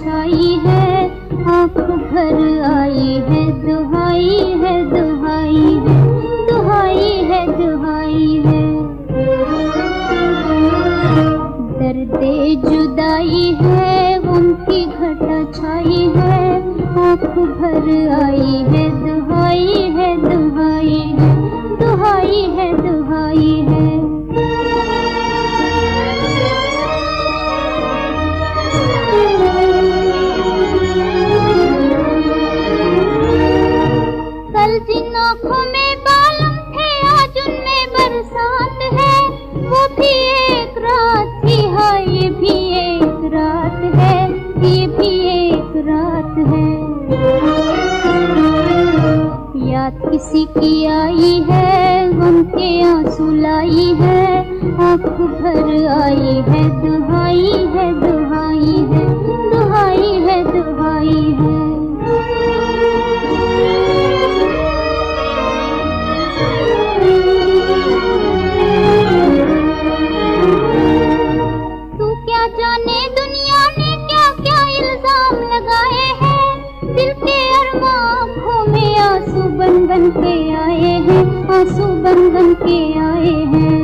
छाई है, आँख भर आई है, दुहाई है दुहाई है दुहाई है दुहाई है। दर्दे जुदाई है, उनकी घटा छाई है, आँख भर आई भी एक रात है, ये भी एक रात है। याद किसी की आई है, गम के आँसू लाई है, आँख भर आई है, दुहाई है दुहाई है। बन के आए हैं, आँसू बन बन के आए हैं।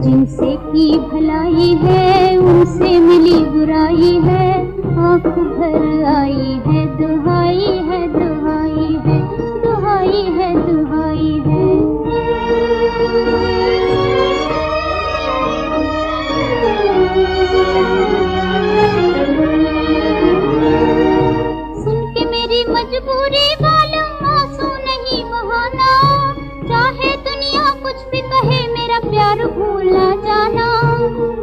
जिनसे की भलाई है, उनसे मिली बुराई है, आँख भर मजबूरी वालों आँसू नहीं बहाना चाहे दुनिया कुछ भी कहे, मेरा प्यार भूला जाना।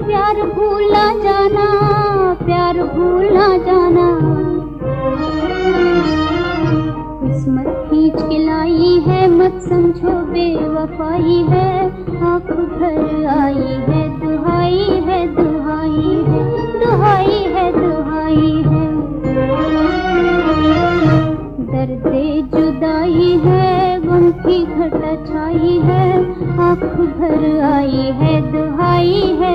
प्यार भूला जाना, प्यार भूला जाना। किस्मत खींच के लाई है, मत समझो बेवफाई है। आँख भर आई है की घटा छाई है आँख भर आई है दुहाई है